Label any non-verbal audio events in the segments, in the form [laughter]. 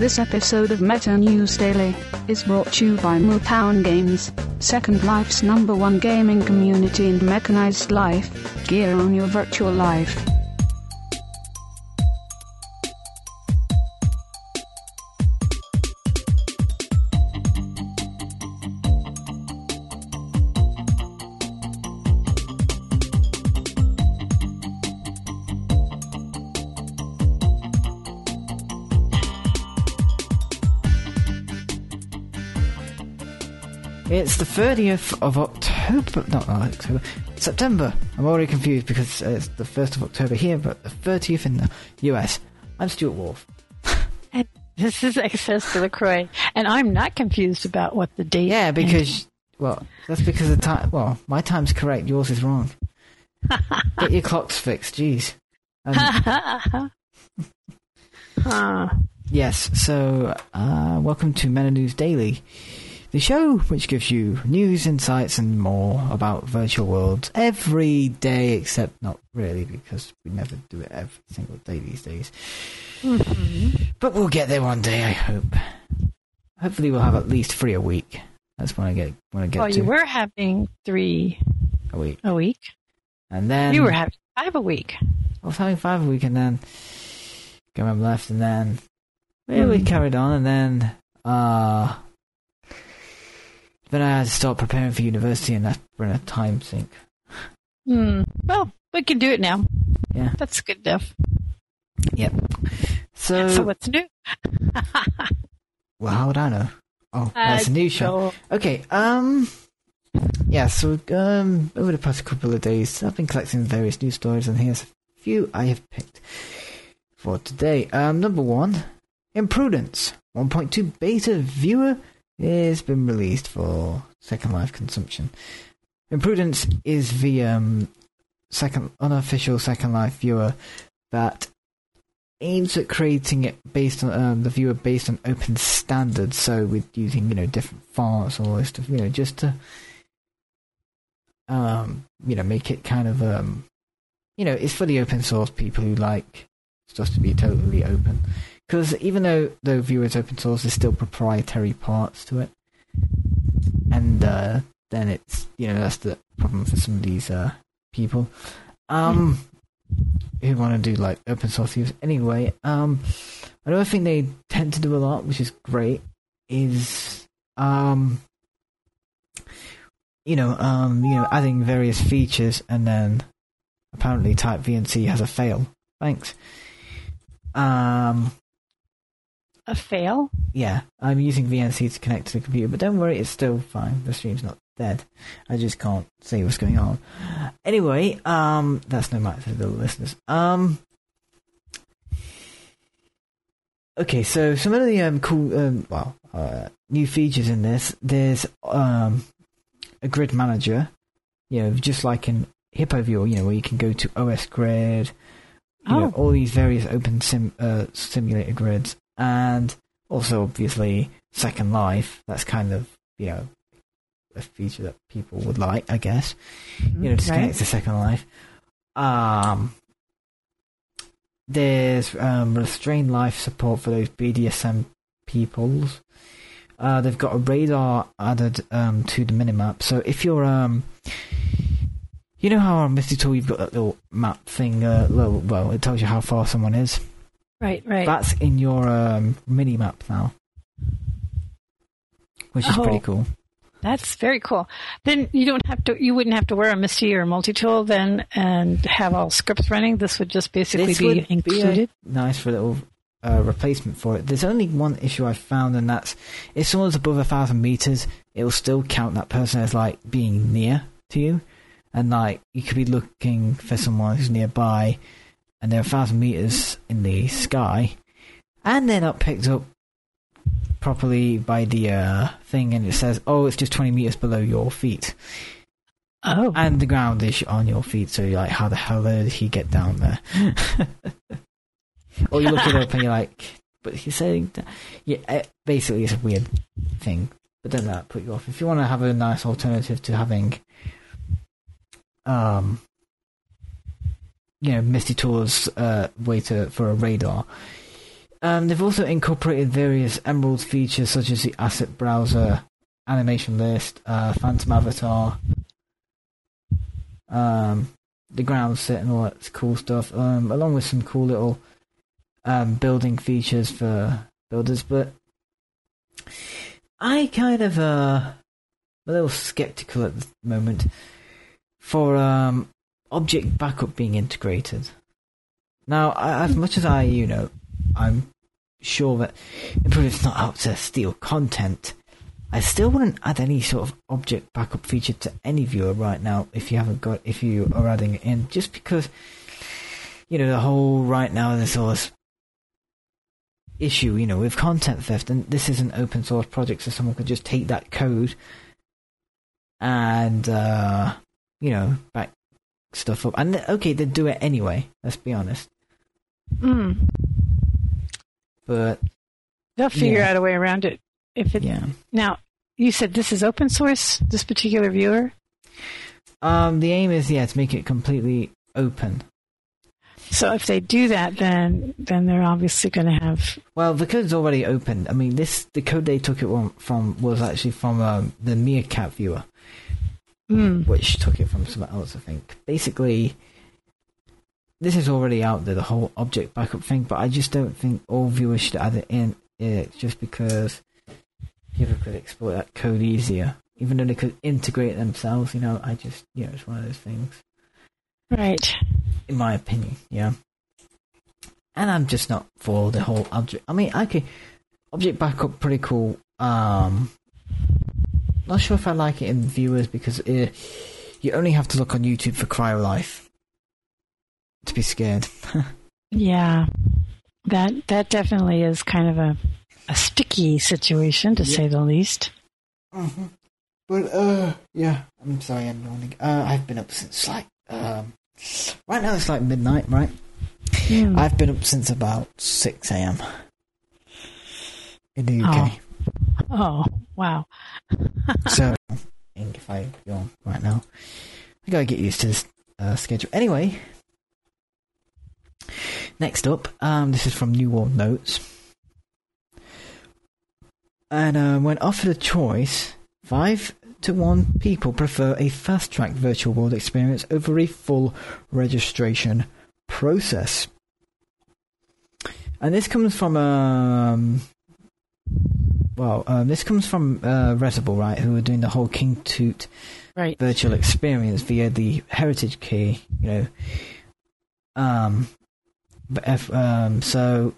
This episode of Meta News Daily is brought to you by Mootown Games, Second Life's number one gaming community and mechanized life. Gear on your virtual life. The 30th of October, not uh, October, September. I'm already confused because it's the 1st of October here, but the 30th in the US. I'm Stuart Wolf. And this is Access Excess Delacroix, and I'm not confused about what the date. Yeah, because, well, that's because the time, well, my time's correct, yours is wrong. [laughs] Get your clocks fixed, jeez. Um, [laughs] uh, yes, so, uh, welcome to Meta News Daily. The show which gives you news, insights, and more about virtual worlds every day, except not really because we never do it every single day these days. mhm. But we'll get there one day, I hope. Hopefully, we'll have at least three a week. That's when I get when I get Well, to you were having three a week, a week. and then you were having five a week. I was having five a week, and then going left, and then we Mhm. carried on, and then uh, then I had to start preparing for university, and that's been a time sink. Hmm. Well, we can do it now. Yeah. That's good enough. Yep. So, So what's new? [laughs] well, how would I know? Oh, that's a new show. Okay, um, yeah, so, um, over the past couple of days, I've been collecting various news stories, and here's a few I have picked for today. Um, number one, Imprudence 1.2 beta viewer has been released for Second Life consumption. Imprudence is the, um, second, unofficial Second Life viewer that aims at creating it based on um, the viewer based on open standards. So with using you know different fonts, all this stuff, you know, just to um, you know make it kind of um, you know, it's for the open source people who like stuff to be totally open. Because even though the viewer is open source, there's still proprietary parts to it, and uh, then it's you know that's the problem for some of these uh, people. Um, who want to do like open source use anyway. Um, another thing they tend to do a lot, which is great, is um, you know, um, you know, adding various features, and then apparently Type VNC has a fail. Thanks. Um, a fail? yeah, I'm using VNC to connect to the computer, but don't worry, it's still fine. The stream's not dead. I just can't see what's going on. Anyway, um, that's no matter to the listeners. Um, okay, so some of the um cool, um, well, uh, new features in this. There's um a grid manager, you know, just like in Hippo Viewer, you know, where you can go to OS Grid, you know, Oh. all these various open sim uh, simulator grids, and also obviously Second Life. That's kind of you know a feature that people would like, I guess. You know, just Right. connect to Second Life. Um, there's um, restrained life support for those BDSM peoples. Uh, they've got a radar added um, to the minimap. So if you're um, you know how on Mystitool you've got that little map thing. Uh, little, well, it tells you how far someone is. Right, right. That's in your um, mini map now, which is pretty Oh. cool. That's very cool. Then you don't have to. You wouldn't have to wear a Misty or a multi-tool then, and have all scripts running. This would just basically This be would be included. Nice for a little uh, replacement for it. There's only one issue I've found, and that's if someone's above a thousand meters, it will still count that person as like being near to you, and like you could be looking for someone who's nearby, and they're a thousand meters in the sky, and they're not picked up properly by the uh, thing, and it says, "Oh, it's just twenty meters below your feet." Oh, and the ground is on your feet, so you're like, how the hell did he get down there? [laughs] or you look it up and you're like, but he's saying, that. yeah, eh, basically it's a weird thing. But don't let that put you off. If you want to have a nice alternative to having, um, you know, Mystitool's uh, way to for a radar, Um, they've also incorporated various Emerald features such as the asset browser, animation list, uh, phantom avatar, um, the ground set, and all that cool stuff, um, along with some cool little um, building features for builders. But I kind of uh, a little skeptical at the moment for um, object backup being integrated. Now, as much as I, you know, I'm sure that it's not out to steal content, I still wouldn't add any sort of object backup feature to any viewer right now if you haven't got if you are adding it in, just because you know the whole right now this sort of issue, you know, with content theft, and this is an open source project, so someone could just take that code and uh, you know back stuff up. And okay, they'd do it anyway. Let's be honest. Mm. But They'll figure Yeah. out a way around it. If it yeah, now, you said this is open source. This particular viewer. um, the aim is yeah to make it completely open. So if they do that, then then they're obviously going to have. Well, the code's already open. I mean, this the code they took it from, from was actually from um, the Meerkat viewer, Mm, which took it from somewhere else. I think. Basically, this is already out there, the whole object backup thing. But I just don't think all viewers should add it in. It just because people could exploit that code easier, even though they could integrate themselves. You know, I just you know it's one of those things. right. in my opinion, yeah. And I'm just not for the whole object. I mean, okay, object backup, pretty cool. Um, not sure if I like it in viewers because uh you only have to look on YouTube for Cryo Life to be scared. [laughs] Yeah, that that definitely is kind of a a sticky situation to Yeah. say the least. Mm-hmm. But uh, yeah, I'm sorry, I'm yawning. Uh, I've been up since like um, right now it's like midnight, right? Hmm. I've been up since about six a.m. in the UK. Oh, wow. [laughs] so, if I yawn right now, I gotta get used to this uh, schedule. Anyway, next up, um, this is from New World Notes. And uh, when offered a choice, five to one people prefer a fast track virtual world experience over a full registration process. And this comes from um, well, um, this comes from uh, Rezzable, right? Who are doing the whole King Tut Right. virtual experience via the heritage key, you know. Um, but if, um, so,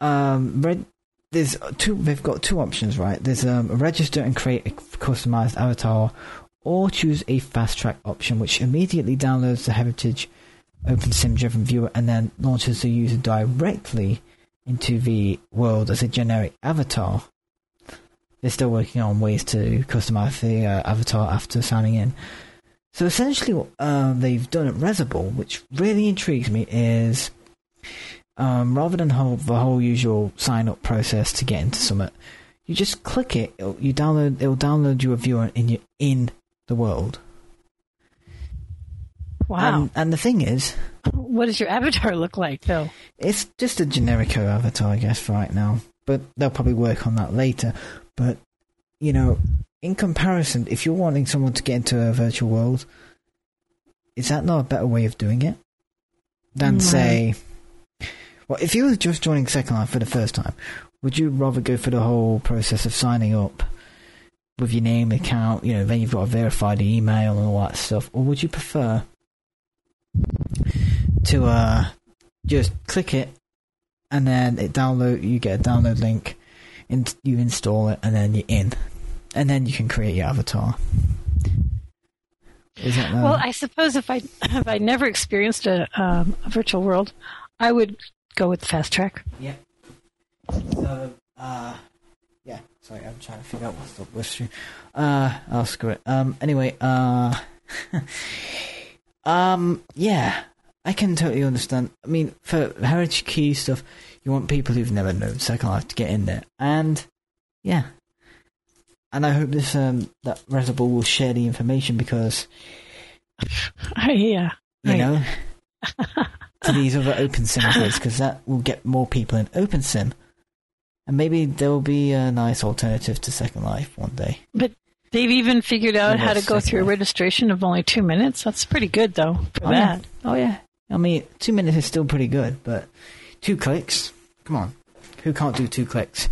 um, red, there's two. They've got two options, right? There's um, register and create a customized avatar, or choose a fast track option, which immediately downloads the heritage OpenSim driven viewer and then launches the user directly into the world as a generic avatar. They're still working on ways to customize the uh, avatar after signing in. So essentially, what uh, they've done at Rezzable, which really intrigues me, is um, rather than whole, the whole usual sign up process to get into Summit, you just click it. You download. It'll download you a viewer in your in the world. Wow. And, and the thing is, what does your avatar look like, though? It's just a generico avatar, I guess, for right now. But they'll probably work on that later. But, you know, in comparison, if you're wanting someone to get into a virtual world, is that not a better way of doing it? Than Right. say, well, if you were just joining Second Life for the first time, would you rather go through the whole process of signing up with your name, account, you know, then you've got to verify the email and all that stuff, or would you prefer to uh just click it and then it download you get a download link and you install it and then you're in. And then you can create your avatar. Is that Well, I suppose if I if I never experienced a, um, a virtual world, I would go with fast track. Yeah. so, uh yeah. Sorry i'm trying to figure out what's the what's true uh i'll screw it. Um anyway uh [laughs] um yeah i can totally understand i mean for heritage key stuff you want people who've never known second life to get in there and yeah and i hope this um that Rezzable will share the information because [laughs] yeah. you Right. know [laughs] to these other OpenSim upgrades because that will get more people in OpenSim. And maybe there will be a nice alternative to Second Life one day. But they've even figured out how to go through a registration of only two minutes. That's pretty good, though, for Oh, that. yeah. Oh, yeah. I mean, two minutes is still pretty good, but two clicks? Come on. Who can't do two clicks?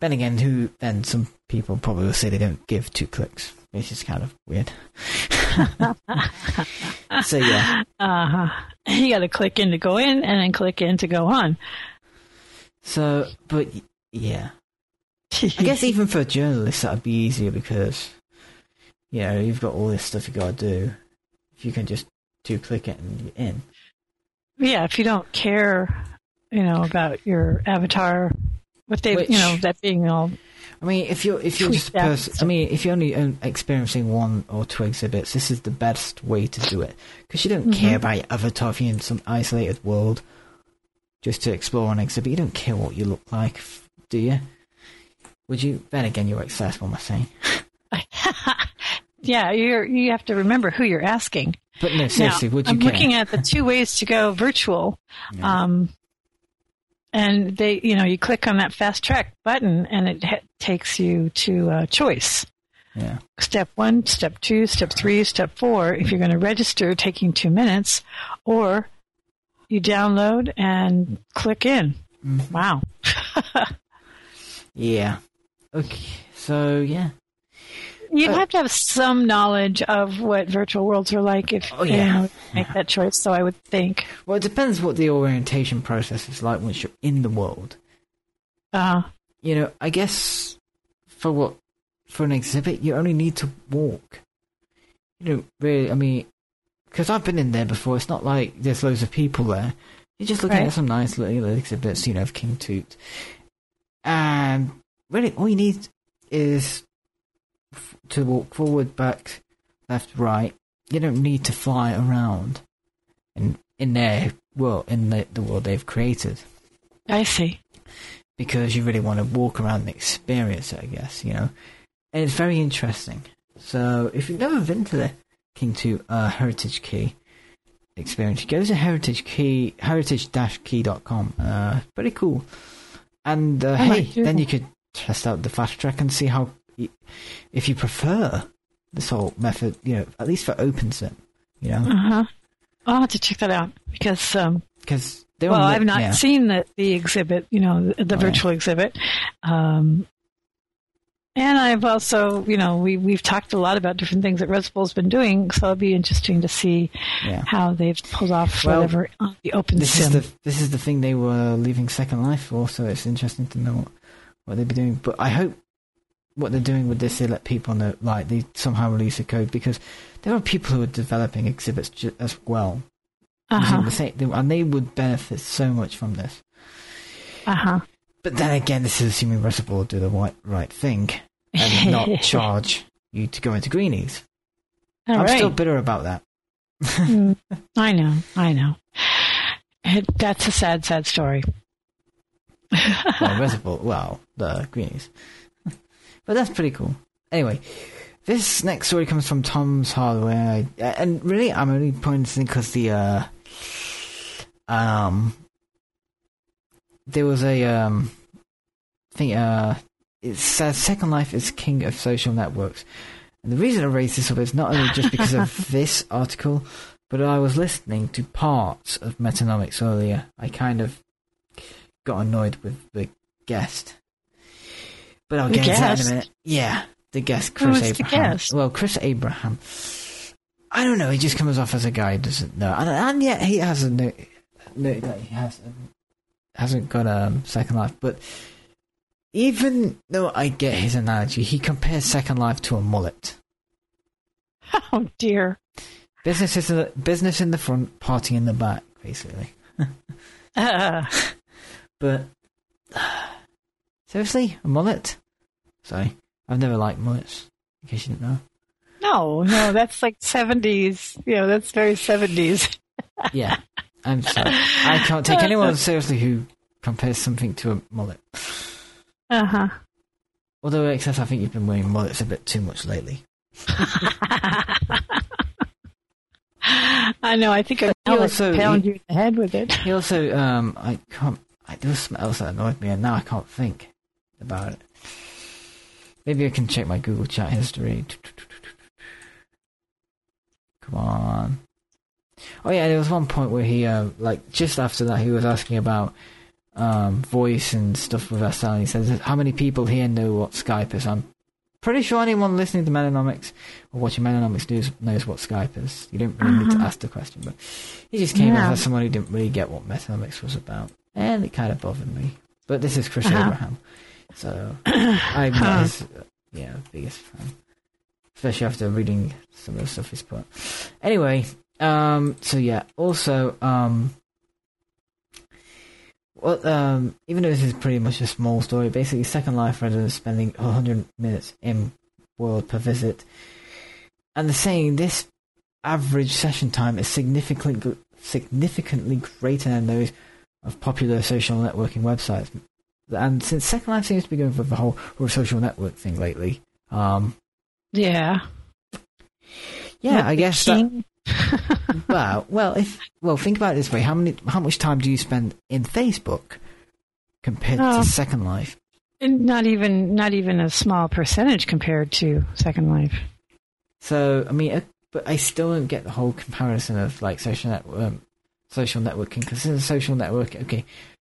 Then again, who, then some people probably will say they don't give two clicks, which is kind of weird. [laughs] so, yeah. Uh huh. You got to click in to go in, and then click in to go on. So, but, yeah. [laughs] I guess even for journalists that'd be easier because, you know, you've got all this stuff you gotta do. If you can just two click it and you're in. yeah, if you don't care, you know, about your avatar, what they, Which- you know, that being all. I mean, if you're if you're just a person, I mean, if you're only experiencing one or two exhibits, this is the best way to do it because you don't Mhm. care about your avatar if you're in some isolated world just to explore an exhibit. You don't care what you look like, do you? Would you? Then again, you're accessible. Am I saying? [laughs] yeah, you're you have to remember who you're asking. But no, seriously, now, would you I'm care? looking at the two ways to go virtual. Yeah. Um, and they, you know, you click on that fast track button and it ha- takes you to a choice. yeah. Step one, step two, step three, step four. If you're going to register, taking two minutes, or you download and click in. Mhm. Wow. [laughs] Yeah. Okay. So yeah. You'd Uh, have to have some knowledge of what virtual worlds are like if Oh, you know, make that choice. So I would think, Well, it depends what the orientation process is like once you're in the world. uh, You know, I guess for what for an exhibit, you only need to walk. You don't really. I mean, because I've been in there before. It's not like there's loads of people there. You're just looking Right. at some nice little exhibits, you know, of King Tut. And really, all you need is f- to walk forward, back, left, right. You don't need to fly around in in their world, in the, the world they've created I see. because you really want to walk around and experience it, I guess, you know. And it's very interesting. So if you've never been to the King Tut uh, Heritage Key experience, go to heritage key heritage-key.com. Uh, pretty cool. And uh, hey, then that. you could test out the fast track and see how, if you prefer this whole method, you know, at least for OpenSim, you know, Uh huh. I'll have to check that out because, um, because they're well, the- I've not yeah. seen the, the exhibit, you know, the, the Oh, yeah. virtual exhibit. Um, and I've also, you know, we, we've talked a lot about different things that Red Bull's been doing, so it'll be interesting to see yeah. how they've pulled off Well, whatever on the open this sim. is the this is the thing they were leaving Second Life for, so it's interesting to know what, they'd be doing. But I hope what they're doing with this, they let people know, like they somehow release a code because there are people who are developing exhibits ju- as well, uh-huh. the same, they- and they would benefit so much from this. Uh-huh. But then again, this is assuming Rezzable will do the right right thing and not [laughs] charge you to go into greenies. All I'm right. still bitter about that. Mm, [laughs] I know. I know. It, that's a sad, sad story. Well, Rezzable, well, the greenies. but that's pretty cool. Anyway, this next story comes from Tom's Hardware, and really, I'm only pointing this in because the uh, um, there was a um, thing. Uh, it says Second Life is king of social networks, and the reason I raised this up is not only just because of [laughs] this article, but I was listening to parts of Metanomics earlier. I kind of got annoyed with the guest. But I'll The get into that in guest? a minute. Yeah, the guest, Who Chris is the Abraham. guest? Well, Chris Abraham. I don't know. He just comes off as a guy who doesn't know, and, and yet he has a note, note that he has hasn't got a um, Second Life. But even though I get his analogy, he compares Second Life to a mullet. [laughs] Oh dear. Business is the business in the front, party in the back, basically. Uh, [laughs] [laughs] But [sighs] seriously, a mullet? Sorry, I've never liked mullets. In case you didn't know. no, no, that's like seventies. You know, that's very seventies. [laughs] Yeah, I'm sorry. I can't take anyone seriously who compares something to a mullet. Uh huh. Although, except I think you've been wearing mullets a bit too much lately. [laughs] I know. I think I also- pound he- you in the head with it. He also, um, I can't. I, there was something else that annoyed me, and now I can't think about it. Maybe I can check my Google Chat history. Come on. Oh yeah, there was one point where he, uh, like, just after that, he was asking about um, voice and stuff with us, and he says, "How many people here know what Skype is?" I'm pretty sure anyone listening to Metanomics or watching Metanomics News knows what Skype is. You don't really need to Uh-huh. ask the question, but he just came Yeah. off as someone who didn't really get what Metanomics was about, and it kind of bothered me. But this is Chris Uh-huh. Abraham, so [coughs] I'm Huh. his yeah biggest fan, especially after reading some of the stuff he's put. Anyway, um, so yeah, also um. Well, um, even though this is pretty much a small story, basically Second Life rather than spending 100 minutes in world per visit, and they're saying this average session time is significantly significantly greater than those of popular social networking websites. And since Second Life seems to be going for the whole, whole social network thing lately, um, Yeah. yeah, I guess that, [laughs] [laughs] well, well, if well, think about it this way: how many, how much time do you spend in Facebook compared Oh. to Second Life? And not even not even a small percentage compared to Second Life. So, I mean, uh, but I still don't get the whole comparison of like social network um, social networking because it's a social network, okay,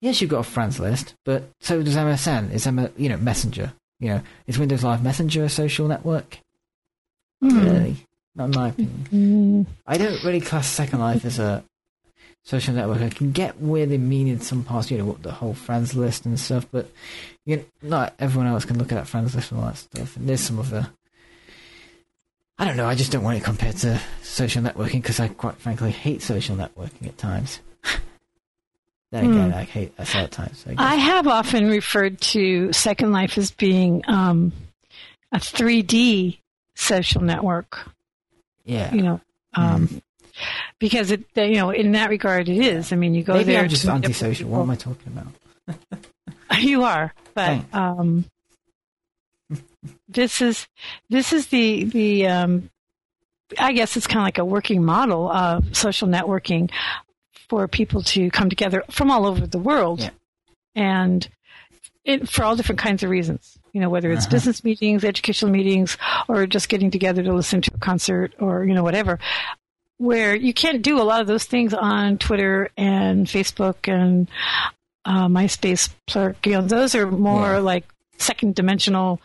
yes, you've got a friends list, but so does MSN. Is M, you know, Messenger. You know, is Windows Live Messenger a social network? Hmm. Really, not in my opinion. Mm, I don't really class Second Life as a social network. I can get where they mean in some parts, you know, what the whole friends list and stuff, but you know, not everyone else can look at that friends list and all that stuff. And there's some of the. I don't know. I just don't want it compared to social networking because I quite frankly hate social networking at times. [laughs] then Hmm. again, I hate I at times. I. I have often referred to Second Life as being um, a 3D social network. yeah. You know, um, because it you know in that regard it is. I mean, you go Maybe there. I'm just antisocial. What am I talking about? [laughs] [laughs] You are, but um, this is this is the the um, I guess it's kind of like a working model of social networking for people to come together from all over the world, Yeah. and it, for all different kinds of reasons. You know, whether it's Uh-huh. business meetings, educational meetings, or just getting together to listen to a concert, or you know whatever. Where you can't do a lot of those things on Twitter and Facebook and uh, MySpace, Plurk. You know, those are more Yeah. like second dimensional.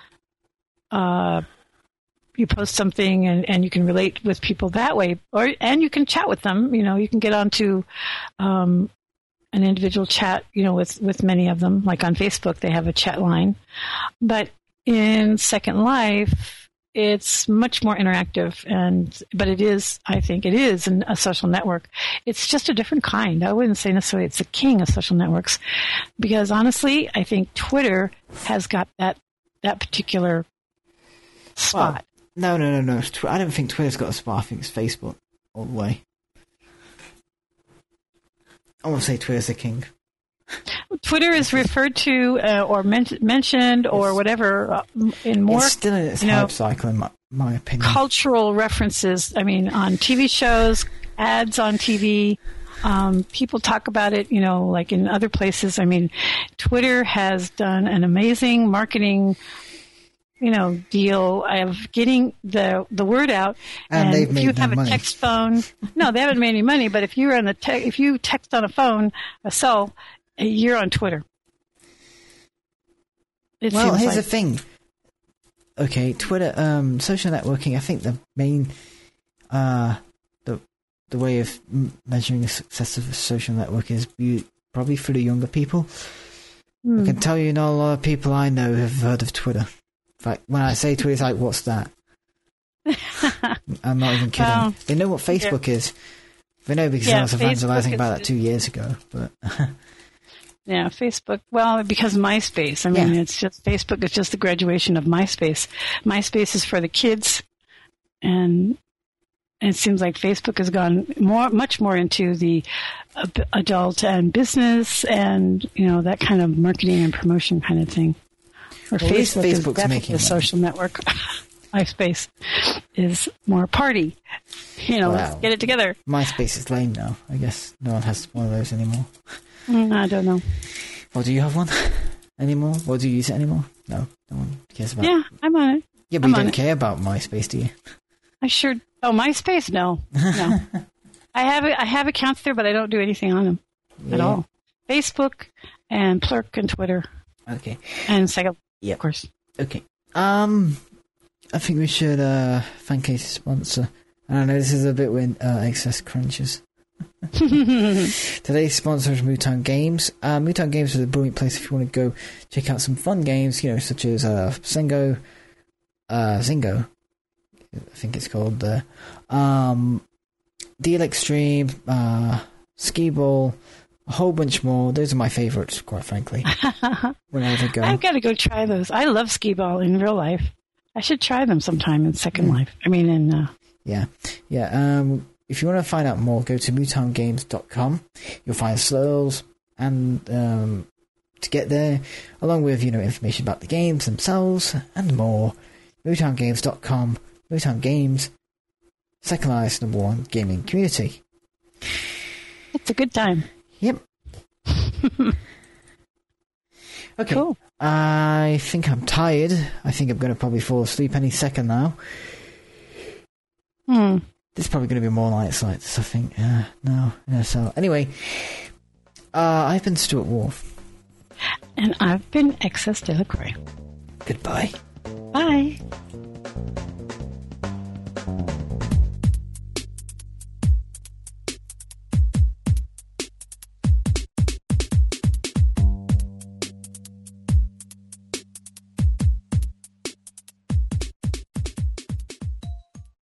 Uh, you post something and, and you can relate with people that way, or and you can chat with them. You know, you can get onto um, an individual chat. You know, with with many of them, like on Facebook, they have a chat line. But in Second Life, it's much more interactive, and but it is, I think, it is an, a social network. It's just a different kind. I wouldn't say necessarily it's the king of social networks, because honestly, I think Twitter has got that that particular spot. No, no, no, no. Tw- I don't think Twitter's got a spot. I think it's Facebook all the way. I won't say Twitter's the king. Twitter is referred to uh, or men- mentioned or It's- whatever uh, in more it's still in its you know, hype cycle, in my, my opinion. cultural references. I mean, on TV shows, ads on TV. Um, people talk about it, you know, like in other places. I mean, Twitter has done an amazing marketing, you know, deal of getting the the word out. And they've if made you no have a money. text phone, no, they haven't made any money. But if you're on a te- if you text on a phone, a cell, you're on Twitter. It well, here's like. the thing. Okay, Twitter, um, social networking. I think the main, uh, the the way of m- measuring the success of a social network is you, probably for the younger people. I Hmm. can tell you, not a lot of people I know have heard of Twitter. Fact, when I say Twitter, it's like, what's that? I'm not even kidding. Well, they know what Facebook is. They know because Yeah, I was evangelizing Facebook about that two years ago. But [laughs] Yeah, Facebook. Well, because MySpace. I mean, Yeah. it's just Facebook is just the graduation of MySpace. MySpace is for the kids, and it seems like Facebook has gone more, much more into the adult and business, and you know that kind of marketing and promotion kind of thing. Or at Facebook is Facebook's definitely making a money. social network. [laughs] MySpace is more party. You know, Wow. let's get it together. MySpace is lame now. I guess no one has one of those anymore. Mm, I don't know. Or do you have one [laughs] anymore? Or do you use it anymore? No, no one cares about. Yeah, I'm on it. yeah, but I'm you don't it. care about MySpace, do you? I sure. Oh, MySpace? No, no. [laughs] I have I have accounts there, but I don't do anything on them at all. Facebook and Plurk and Twitter Okay. and Sega, Yep. of course. Okay. Um, I think we should uh thank a sponsor. And I know this is a bit when uh, excess crunches. [laughs] Today's sponsor is Mutant Games. Uh, Mutant Games is a brilliant place if you want to go check out some fun games, you know, such as uh, Zingo, uh, Zingo, I think it's called there. Um, Deal Extreme, uh, Ski Ball, a whole bunch more. Those are my favourites, quite frankly. [laughs] Whenever I go. I've got to go try those. I love skee ball in real life. I should try them sometime in Second Life. I mean, in uh, Yeah, yeah. Um, if you want to find out more, go to mutantgames.com. You'll find slows and um, to get there, along with you know information about the games themselves and more. Mutantgames.com. Mutant Games, second highest number one gaming community. it's a good time. Yep. [laughs] okay. Cool. I think I'm tired. I think I'm going to probably fall asleep any second now. Hmm. This is probably going to be more light sites, I think. Uh, no, yeah, so anyway, uh, I've been Stuart Wolf. And I've been Excess Delacroix. Goodbye. Bye.